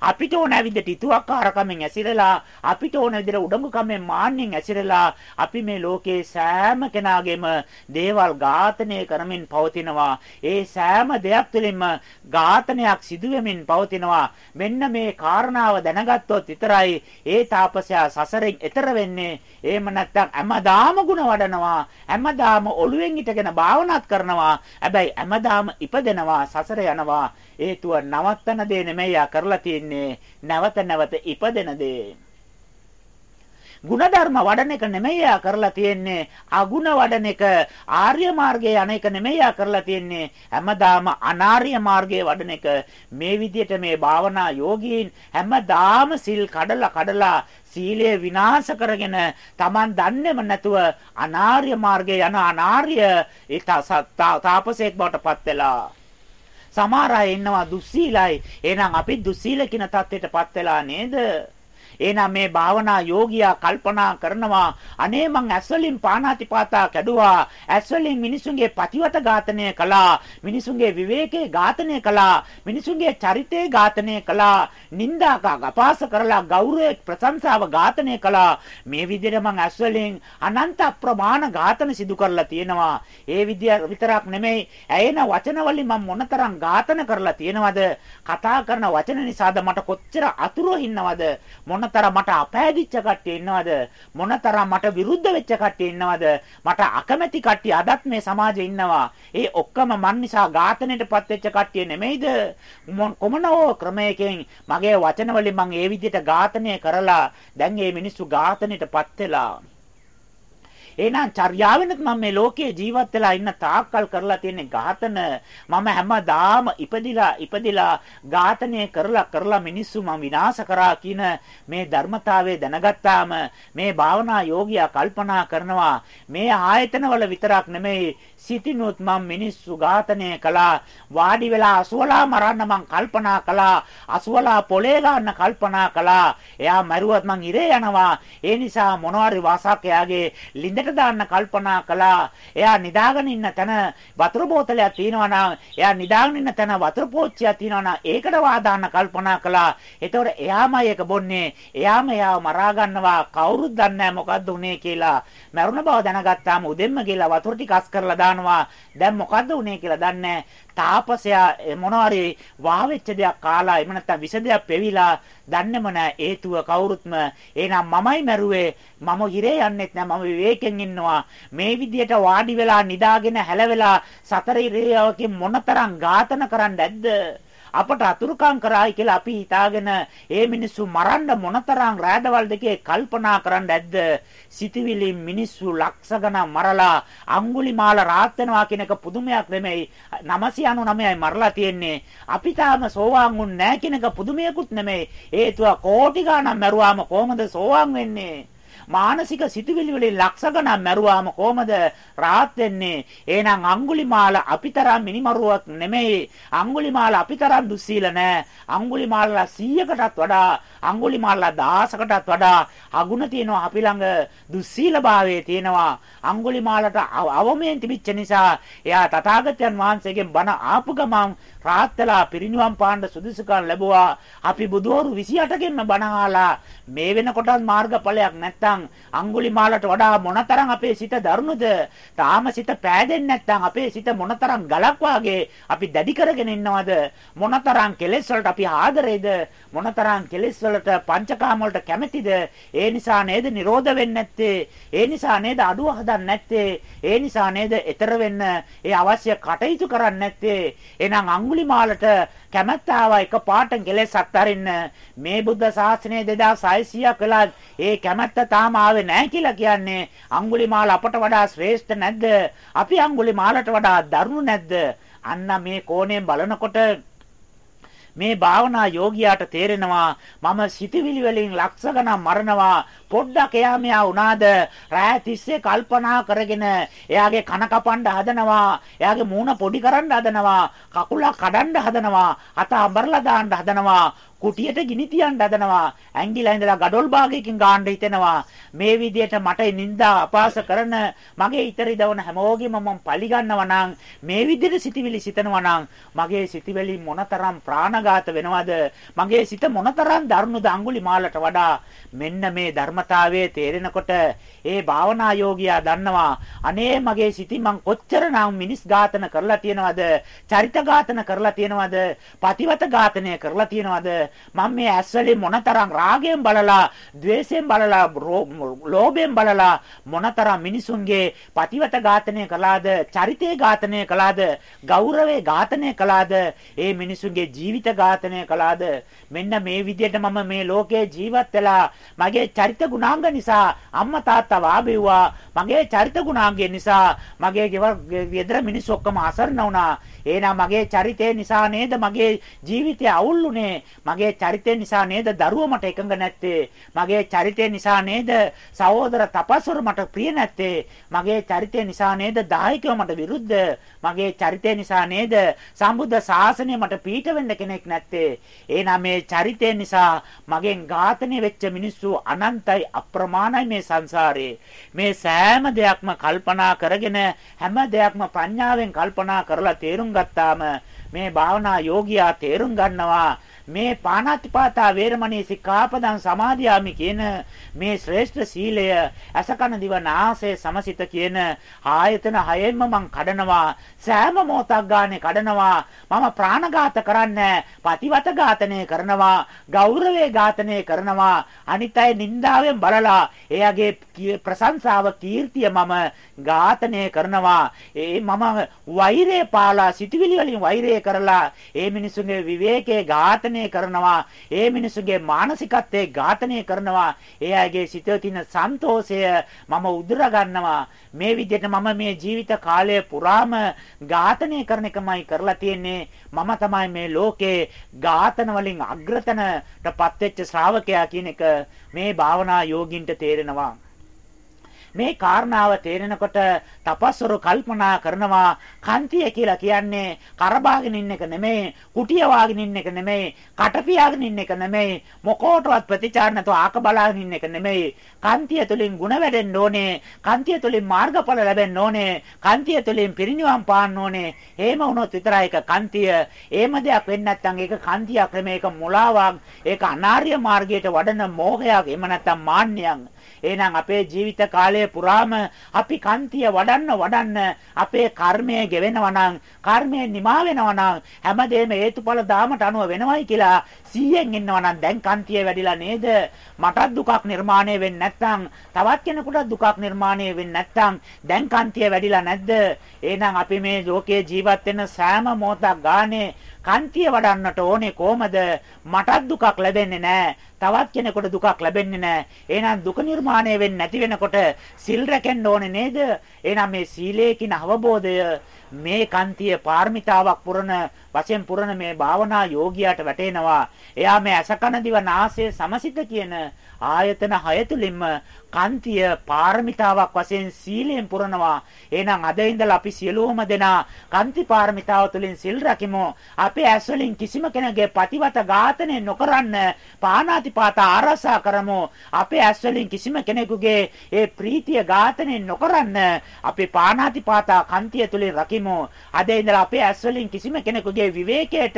අපිට ඕන විදිහට ඉතුවක්කාරකමෙන් ඇසිරලා අපිට ඕන විදිහට උඩඟුකමෙන් මාන්නෙන් ඇසිරලා අපි මේ ලෝකේ සෑම කෙනාගේම දේවල් ඝාතනය කරමින් පවතිනවා. ඒ සෑම දෙයක් තුළින්ම ඝාතනයක් සිදුවෙමින් පවතිනවා. මෙන්න මේ කාරණාව දැනගත්තොත් විතරයි ඒ තාපසයා සසරෙන් එතර වෙන්නේ. එහෙම නැත්නම් හැමදාම ಗುಣ වඩනවා. හැමදාම ඔළුවෙන් හිටගෙන භාවනාත් කරනවා. හැබැයි හැමදාම ඉපදෙනවා සසර යනවා. හේතුව නවත්තන දේ නෙමෙයි යා කරලා තියෙන්නේ නැවත නැවත ඉපදෙන දේ. ಗುಣධර්ම වඩන එක නෙමෙයි යා කරලා තියෙන්නේ අගුණ වඩන එක ආර්ය මාර්ගයේ යන එක නෙමෙයි යා කරලා තියෙන්නේ හැමදාම අනාර්ය මාර්ගයේ වඩන එක මේ විදිහට මේ භාවනා යෝගීන් හැමදාම සිල් කඩලා කඩලා සීලය විනාශ කරගෙන Taman දන්නේම නැතුව අනාර්ය මාර්ගයේ යන අනාර්ය ඒ තාපසයෙක් බවට පත් වෙලා සමහර අය ඉන්නවා දුස්සීලයි. එහෙනම් අපි දුස්සීල කියන தත්ත්වයටපත් වෙලා නේද? එහෙනම් මේ භාවනා යෝගියා කල්පනා කරනවා අනේ මං ඇස්වලින් පානාතිපාතා කැඩුවා. ඇස්වලින් මිනිසුන්ගේ පතිවත ඝාතනය කළා. මිනිසුන්ගේ විවේකේ ඝාතනය කළා. මිනිසුන්ගේ චරිතේ ඝාතනය කළා. නිന്ദා අපාස කරලා ගෞරවයේ ප්‍රශංසාව ඝාතනය කළා. මේ විදිහට මං ඇස්වලින් අනන්ත ප්‍රමාණ ඝාතන සිදු කරලා තියෙනවා. ඒ විදිය විතරක් නෙමෙයි ඇයෙන වචන වලින් මම මොනතරම් ඝාතන කරලා තියෙනවද? කතා කරන වචන නිසාද මට කොච්චර අතුරු ඉන්නවද? මොන මොනතරම් මට අපෑදිච්ච කට්ටිය ඉන්නවද? මොනතරම් මට විරුද්ධ වෙච්ච කට්ටිය ඉන්නවද? මට අකමැති කට්ටිය අදත් මේ සමාජේ ඉන්නවා. ඒ ඔක්කොම මන් නිසා ඝාතනයටපත් වෙච්ච කට්ටිය නෙමෙයිද? කොමනෝ ක්‍රමයකින් මගේ වචන වලින් මං ඒ විදිහට ඝාතනය කරලා දැන් මේ මිනිස්සු ඝාතනයටපත් වෙලා එහෙනම් චර්යාවෙනුත් මම මේ ලෝකයේ ජීවත් වෙලා ඉන්න තාක්කල් කරලා තියෙන ඝාතන මම හැමදාම ඉපදිලා ඉපදිලා ඝාතනය කරලා කරලා මිනිස්සු මම විනාශ කරා කියන මේ ධර්මතාවය දැනගත්තාම මේ භාවනා යෝගියා කල්පනා කරනවා මේ ආයතනවල විතරක් නෙමෙයි සිටිනුත් මම මිනිස්සු ඝාතනය කළා වාඩි වෙලා අසුවලා මරන්න මං කල්පනා කළා අසුවලා පොලේ ගන්න කල්පනා කළා. එයා මරුවත් මං ඉරේ යනවා. ඒ නිසා මොනවාරි වාසක් එයාගේ ලිඳට දාන්න කල්පනා කළා. එයා නිදාගෙන ඉන්න තැන වතුර බෝතලයක් තියෙනවා නම් එයා නිදාගෙන ඉන්න තැන වතුර පෝච්චියක් තියෙනවා නම් ඒකට වාදාන්න කල්පනා කළා. එතකොට එයාමයි ඒක බොන්නේ එයාම එයාව මරා ගන්නවා. කවුරුත් දන්නේ මොකද්ද උනේ කියලා. මරුණ බව දැනගත්තාම උදෙන්ම ගිහලා වතුර ටික අස් කරලා දානවා. දැන් මොකද්ද උනේ කියලා දන්නේ තාපසයා මොනවාරි වාවෙච්ච දෙයක් කාලා එහෙම නැත්නම් විස දෙයක් පෙවිලා දන්නේම නැහැ හේතුව කවුරුත්ම. එහෙනම් මමයි මැරුවේ. මම හිරේ යන්නෙත් නැහැ මම විවේකයෙන් ඉන්නවා. මේ විදියට වාඩි වෙලා නිදාගෙන හැලවෙලා සතර ඉරියව්වකින් මොනතරම් ඝාතන කරන්න ඇද්ද අපට අතුරුකම් කරායි කියලා අපි හිතාගෙන ඒ මිනිස්සු මරන්න මොනතරම් රෑදවල් දෙකේ කල්පනා කරන්න ඇද්ද? සිතවිලි මිනිස්සු ලක්ෂ ගණන් මරලා අඟුලිමාල රාත් වෙනවා කියන එක පුදුමයක් නෙමෙයි. 999යි මරලා තියෙන්නේ. අපි තාම සෝවාන් වුන්නේ නැහැ කියන එක පුදුමයක්ුත් නෙමෙයි. හේතුව කෝටි ගණන් මරුවාම කොහොමද සෝවාන් වෙන්නේ? මානසික සිතුවිලි වලින් ලක්ෂ ගණන් මැරුවාම කොහමද rahat වෙන්නේ? එහෙනම් අඟුලිමාල අපිතරම් මිනිමරුවක් නෙමෙයි. අඟුලිමාල අපිතරම් දුස්සීල නෑ. අඟුලිමාලලා 100කටත් වඩා අඟුලිමාලලා 1000කටත් වඩා අගුණ තියෙනවා අපි ළඟ දුස්සීලභාවයේ තියෙනවා. අඟුලිමාලට අවමයෙන් තිබිච්ච නිසා එයා තථාගතයන් වහන්සේගෙන් බණ ආපු ගමන් රාත් වෙලා පිරිනිවන් පාන්න සුදුසුකම් ලැබුවා. අපි බුදවරු 28ගෙන්ම බණ මේ වෙනකොටත් මාර්ගඵලයක් නැත්තම් අඟුලිමාලට වඩා මොනතරම් අපේ සිත දරුණුද? තාම සිත පෑදෙන්නේ නැත්තම් අපේ සිත මොනතරම් ගලක් වාගේ අපි දැඩි කරගෙන ඉන්නවද? මොනතරම් කෙලෙස් වලට අපි ආදරේද? මොනතරම් කෙලෙස් වලට පංචකාම වලට කැමැතිද? ඒ නිසා නේද නිරෝධ වෙන්නේ නැත්තේ? ඒ නිසා නේද අඩුව හදන්නේ නැත්තේ? ඒ නිසා නේද ඊතර වෙන්න ඒ අවශ්‍ය කටයුතු කරන්නේ නැත්තේ? එහෙනම් අඟුලිමාලට කැමැත්ත ආවා එක පාටම කෙලෙස් අත්හරින්න මේ බුද්ධ ශාසනය 2600ක් වෙලා ඒ කැමැත්ත තාම ආවේ නැහැ කියලා කියන්නේ අඟුලිමාල අපට වඩා ශ්‍රේෂ්ඨ නැද්ද? අපි අඟුලිමාලට වඩා දරුණු නැද්ද? අන්න මේ කෝණයෙන් බලනකොට මේ භාවනා යෝගියාට තේරෙනවා මම සිතවිලි වලින් ලක්ෂ ගණන් මරනවා. පොඩ්ඩක් එයා මෙයා වුණාද? රෑ තිස්සේ කල්පනා කරගෙන එයාගේ කන කපන්න හදනවා. එයාගේ මූණ පොඩි කරන්න හදනවා. කකුල කඩන්න හදනවා. අත අඹරලා දාන්න හදනවා. කුටියට ගිනි තියන්න හදනවා. ඇඟිලා ඉඳලා gadol භාගයකින් ගාන්න හිතෙනවා. මේ විදියට මට නිന്ദා අපාස කරන මගේ ඊතර ඉදවන හැමෝගෙම මම පලි ගන්නවා නම් මේ විදියට සිටිවිලි සිතනවා නම් මගේ සිටිවිලි මොනතරම් ප්‍රාණඝාත වෙනවද? මගේ සිත මොනතරම් දරුණුද අඟුලි මාලට වඩා? මෙන්න මේ ධර්මතාවයේ තේරෙනකොට ඒ භාවනා යෝගියා දන්නවා අනේ මගේ සිතින් මං කොච්චරනම් මිනිස් ඝාතන කරලා තියෙනවද? චරිත ඝාතන කරලා තියෙනවද? පතිවත ඝාතනය කරලා තියෙනවද? මම මේ ඇස්වලින් මොනතරම් රාගයෙන් බලලා, ద్వේෂයෙන් බලලා, ලෝභයෙන් බලලා මොනතරම් මිනිසුන්ගේ පතිවත ඝාතනය කළාද, චරිතය ඝාතනය කළාද, ගෞරවය ඝාතනය කළාද, ඒ මිනිසුන්ගේ ජීවිත ඝාතනය කළාද? මෙන්න මේ විදිහට මම මේ ලෝකේ ජීවත් වෙලා මගේ චරිත ගුණාංග නිසා අම්මා තාත්තා වාබෙව්වා. මගේ චරිත ගුණාංගය නිසා මගේ ගෙදර මිනිස්සු ඔක්කොම අසරණ වුණා. එහෙනම් මගේ චරිතය නිසා නේද මගේ ජීවිතය අවුල්ුනේ. මගේ චරිතය නිසා නේද දරුවෝ මට එකඟ නැත්තේ. මගේ චරිතය නිසා නේද සහෝදර තපස්වර මට ප්‍රිය නැත්තේ. මගේ චරිතය නිසා නේද දායකයෝ මට විරුද්ධ. මගේ චරිතය නිසා නේද සම්බුද්ධ ශාසනය මට පීඨ වෙන්න කෙනෙක් නැත්තේ. එහෙනම් මේ චරිතය නිසා මගෙන් ඝාතනය වෙච්ච මිනිස්සු අනන්තයි අප්‍රමාණයි මේ සංසාරේ. මේ සෑම දෙයක්ම කල්පනා කරගෙන හැම දෙයක්ම ප්‍රඥාවෙන් කල්පනා කරලා තේරුම් ගත්තාම මේ භාවනා යෝගියා තේරුම් ගන්නවා මේ පාණාතිපාතා වේරමණී සික්ඛාපදං සමාදියාමි කියන මේ ශ්‍රේෂ්ඨ සීලය අසකන දිව නාසය සමසිත කියන ආයතන හයෙන්ම මං කඩනවා සෑම මොහොතක් ගානේ කඩනවා. මම ප්‍රාණඝාත කරන්නේ පතිවත ඝාතනය කරනවා ගෞරවයේ ඝාතනය කරනවා. අනිත් අය නින්දාවෙන් බලලා එයාගේ ප්‍රශංසාව කීර්තිය මම ඝාතනය කරනවා ඒ මම වෛරය පාලා සිටිවිලි වලින් වෛරය කරලා ඒ මිනිසුන්ගේ විවේකයේ ඝාතනය ඝාතනය කරනවා. ඒ මිනිසුගේ මානසිකත්වයේ ඝාතනය කරනවා. ඒ අයගේ සිතේ තියෙන සන්තෝෂය මම උදුර ගන්නවා. මේ විදිහට මම මේ ජීවිත කාලය පුරාම ඝාතනය කරන එකමයි කරලා තියෙන්නේ. මම තමයි මේ ලෝකේ ඝාතන වලින් අග්‍රතනටපත් වෙච්ච ශ්‍රාවකයා කියන එක මේ භාවනා යෝගින්ට තේරෙනවා. මේ කාරණාව තේරෙනකොට තපස්වරු කල්පනා කරනවා කන්තිය කියලා කියන්නේ කරබාගෙන ඉන්න එක නෙමෙයි කුටිය වාගෙන ඉන්න එක නෙමෙයි කට පියාගෙන ඉන්න එක නෙමෙයි මොකෝටවත් ප්‍රතිචාර නැතුව ආක බලාගෙන ඉන්න එක නෙමෙයි. කන්තිය තුලින් ಗುಣ වැඩෙන්න ඕනේ කන්තිය තුලින් මාර්ගඵල ලැබෙන්න ඕනේ කන්තිය තුලින් පිරිනිවන් පාන්න ඕනේ. එහෙම වුණොත් විතරයි ඒක කන්තිය. එහෙම දෙයක් වෙන්නේ නැත්නම් ඒක කන්තියක් නෙමෙයි ඒක මුලාවක්. ඒක අනාර්ය මාර්ගයට වඩන මෝහයක් එහෙම නැත්නම් මාන්නයක්. එහෙනම් අපේ ජීවිත කාලය පුරාම අපි කන්තිය වඩන්න වඩන්න අපේ කර්මය ගෙවෙනවා නම් කර්මය නිමා වෙනවා නම් හැමදේම හේතුඵල දාමට අනුව වෙනවයි කියලා 100න් ඉන්නවා නම් දැන් කන්තිය වැඩිලා නේද? මටත් දුකක් නිර්මාණය වෙන්නේ නැත්නම් තවත් කෙනෙකුට දුකක් නිර්මාණය වෙන්නේ නැත්නම් දැන් කන්තිය වැඩිලා නැද්ද? එහෙනම් අපි මේ ලෝකයේ ජීවත් වෙන සෑම මොහොතක් ගානේ කන්තිය වඩන්නට ඕනේ කොහමද? මටත් දුකක් ලැබෙන්නේ නැහැ. තවත් කෙනෙකුට දුකක් ලැබෙන්නේ නැහැ. එහෙනම් දුක නිර්මාණය වෙන්නේ නැති වෙනකොට සිල් රැකෙන්න ඕනේ නේද? එහෙනම් මේ සීලයේ කින අවබෝධය මේ කන්තිය පාර්මිතාවක් පුරන වශයෙන් පුරන මේ භාවනා යෝගියාට වැටෙනවා. එයා මේ අසකන දිව නාසය සමසිත කියන ආයතන හය තුලින්ම කන්තිය පාරමිතාවක් වශයෙන් සීලයෙන් පුරනවා. එහෙනම් අද ඉඳලා අපි සියලුම දෙනා කන්ති පාරමිතාව තුලින් සිල් රකිමු. අපේ ඇස් වලින් කිසිම කෙනෙකුගේ පතිවත ඝාතනය නොකරන්න පාණාතිපාත ආරසා කරමු. අපේ ඇස් වලින් කිසිම කෙනෙකුගේ ඒ ප්‍රීතිය ඝාතනය නොකරන්න අපි පාණාතිපාත කන්තිය තුලින් රකිමු. අද ඉඳලා අපේ ඇස් වලින් කිසිම කෙනෙකුගේ විවේකයට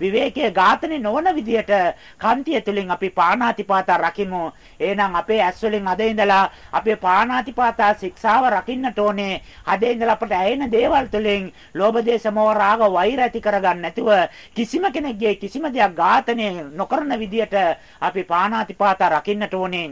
විවේකයේ ඝාතනය නොවන විදියට කන්තිය තුලින් අපි පාණාතිපාත රකිමු. එහෙනම් අපේ ඇස් වලින් අද ඉඳලා අපේ පාණාතිපාතා ශික්ෂාව රකින්නට ඕනේ. අද ඉඳලා අපට ඇයෙන දේවල් තුළින් ලෝභ දේශ මොහ රාග වෛර ඇති කරගන්න නැතුව කිසිම කෙනෙක්ගේ කිසිම දෙයක් ඝාතනය නොකරන විදියට අපි පාණාතිපාතා රකින්නට ඕනේ.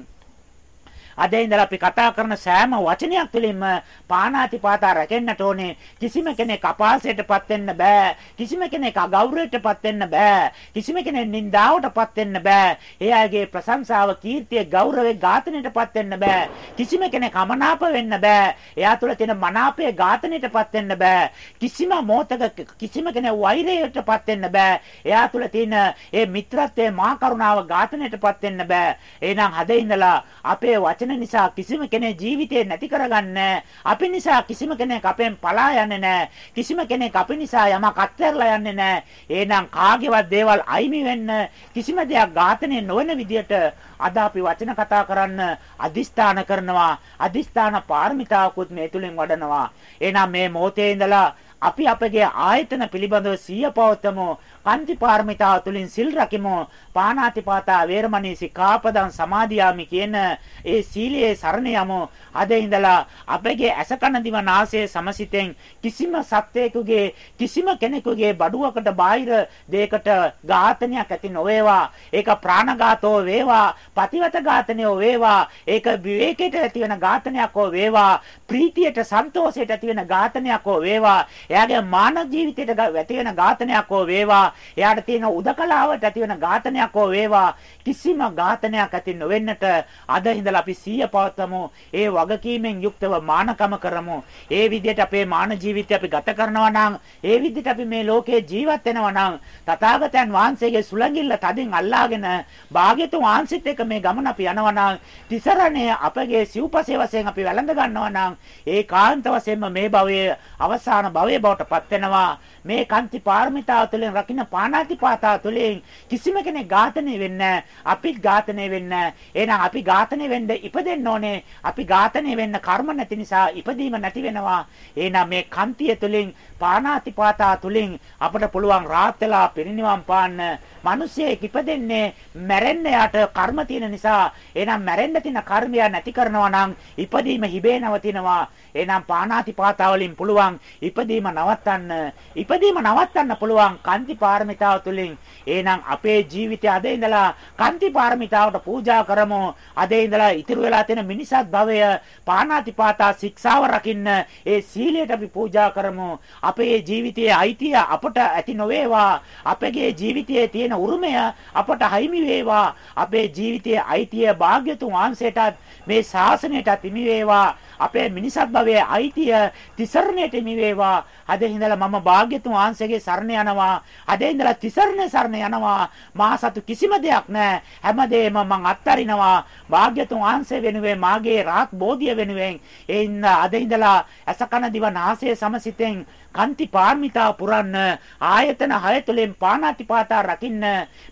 අද ඉඳලා අපි කතා කරන සෑම වචනයක් තුළින්ම පාණාතිපාතා රැකෙන්නට ඕනේ. කිසිම කෙනෙක් අපාසයටපත් වෙන්න බෑ. කිසිම කෙනෙක් අගෞරවයටපත් වෙන්න බෑ. කිසිම කෙනෙක් නින්දාවටපත් වෙන්න බෑ. එයාගේ ප්‍රශංසාව, කීර්තිය, ගෞරවය ඝාතනයටපත් වෙන්න බෑ. කිසිම කෙනෙක් අමනාප වෙන්න බෑ. එයා තුළ තියෙන මනාපය ඝාතනයටපත් වෙන්න බෑ. කිසිම මොහතක කිසිම කෙනෙක් වෛරයටපත් වෙන්න බෑ. එයා තුළ තියෙන ඒ මිත්‍රත්වයේ මා කරුණාව ඝාතනයටපත් වෙන්න බෑ. එහෙනම් හදේ ඉඳලා අපේ වචන නිසා කිසිම කෙනෙක් ජීවිතේ නැති කරගන්නේ අපි නිසා කිසිම කෙනෙක් අපෙන් පලා යන්නේ නැහැ. කිසිම කෙනෙක් අපි නිසා යමක් අත්හැරලා යන්නේ නැහැ. එහෙනම් කාගේවත් දේවල් අයිමි වෙන්න කිසිම දෙයක් ඝාතනය නොවන විදියට අද අපි වචන කතා කරන්න අදිස්ථාන කරනවා. අදිස්ථාන පාරමිතාවකුත් මේ තුලින් වඩනවා. එහෙනම් මේ මොහොතේ ඉඳලා අපි අපගේ ආයතන පිළිබඳව සිය පවතමු කන්ති පාරමිතාව තුලින් සිල් රකිමු. පාණාතිපාතා වේරමණී සිකාපදං සමාදියාමි කියන ඒ සීලයේ සරණ යමු. අද ඉඳලා අපගේ ඇස කන දිව නාසය සමසිතෙන් කිසිම සත්වයකගේ කිසිම කෙනෙකුගේ බඩුවකට බාහිර දෙයකට ඝාතනයක් ඇති නොවේවා. ඒක ප්‍රාණඝාතෝ වේවා පතිවත ඝාතනයෝ වේවා. ඒක විවේකයට ඇති වෙන ඝාතනයක් හෝ වේවා. ප්‍රීතියට සන්තෝෂයට ඇති වෙන ඝාතනයක් හෝ වේවා. එයාගේ මානව ජීවිතයට ඇති වෙන ඝාතනයක් හෝ වේවා. එයාට තියෙන උදකලාවට ඇති වෙන ඝාතනයක් හෝ වේවා කිසිම ඝාතනයක් ඇති නොවෙන්නට අද ඉඳලා අපි සීය පවත්වමු. ඒ වගකීමෙන් යුක්තව මානකම කරමු. ඒ විදිහට අපේ මාන ජීවිතය අපි ගත කරනවා නම් ඒ විදිහට අපි මේ ලෝකේ ජීවත් වෙනවා නම් තථාගතයන් වහන්සේගේ සුළඟිල්ල තදින් අල්ලාගෙන භාග්‍යතුන් වහන්සේත් එක්ක මේ ගමන අපි යනවා නම් තිසරණය අපගේ සිව්පසේ වශයෙන් අපි වැළඳ ගන්නවා නම් ඒ කාන්ත වශයෙන්ම මේ භවයේ අවසාන භවයේ බවට පත් වෙනවා. මේ කාන්ති පාරමිතාව තුළින් රකින්න පාණාතිපාතා තුළින් කිසිම කෙනෙක් ඝාතනය වෙන්නේ අපිත් ඝාතනය වෙන්නේ එහෙනම් අපි ඝාතනය වෙන්න ඉපදෙන්න ඕනේ. අපි ඝාතනය වෙන්න කර්ම නැති නිසා ඉපදීම නැති වෙනවා. එහෙනම් මේ කාන්තිය තුළින් පාණාතිපාතා තුළින් අපිට පුළුවන් රාත් වෙලා පිරිනිවන් පාන්න. මිනිස්සෙක් ඉපදෙන්නේ මැරෙන්න යට කර්ම තියෙන නිසා. එහෙනම් මැරෙන්න තියෙන කර්මය නැති කරනවා නම් ඉපදීම හිබේ නවතිනවා. එහෙනම් පාණාතිපාතා වලින් පුළුවන් ඉපදීම නවත්තන්න. ඉපදීම නවත්තන්න පුළුවන් කාන්ති පාරමිතාව තුළින් එහෙනම් අපේ ජීවිතය අද ඉඳලා කාන්ති පාරමිතාවට පූජා කරමු අද ඉඳලා ඉතුරු වෙලා තියෙන මිනිසත් භවය පාණාතිපාතා ශික්ෂාව රකින්න ඒ සීලයට අපි පූජා කරමු අපේ ජීවිතයේ අයිතිය අපට ඇති නොවේවා අපගේ ජීවිතයේ තියෙන තියෙන උරුමය අපට හයිමි වේවා. අපේ ජීවිතයේ අයිතිය භාග්‍යතුන් වහන්සේටත් මේ ශාසනයටත් හිමි වේවා. අපේ මිනිසත් භවයේ අයිතිය තිසරණයට හිමි වේවා. අද ඉඳලා මම භාග්‍යතුන් වහන්සේගේ සරණ යනවා. අද ඉඳලා තිසරණ සරණ යනවා. මා සතු කිසිම දෙයක් නැහැ. හැමදේම මං අත්හරිනවා. භාග්‍යතුන් වහන්සේ වෙනුවෙන් මාගේ රාත් බෝධිය වෙනුවෙන් ඒ අද ඉඳලා අසකන දිව නාසය සමසිතෙන් කන්ති පාර්මිතා පුරන්න ආයතන හය තුළින් පාණාතිපාතා රකින්න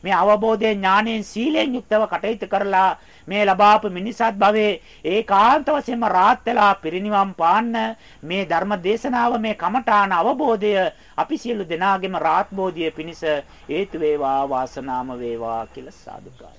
මේ අවබෝධයෙන් ඥාණයෙන් සීලෙන් යුක්තව කටයුතු කරලා මේ ලබාපු මිනිසත් භවයේ ඒකාන්ත වශයෙන්ම රාත් වෙලා පිරිනිවන් පාන්න මේ ධර්ම දේශනාව මේ කමඨාන අවබෝධය අපි සියලු දෙනාගේම රාත් බෝධිය පිණිස හේතු වේවා වාසනාම වේවා කියලා සාදුකාරය.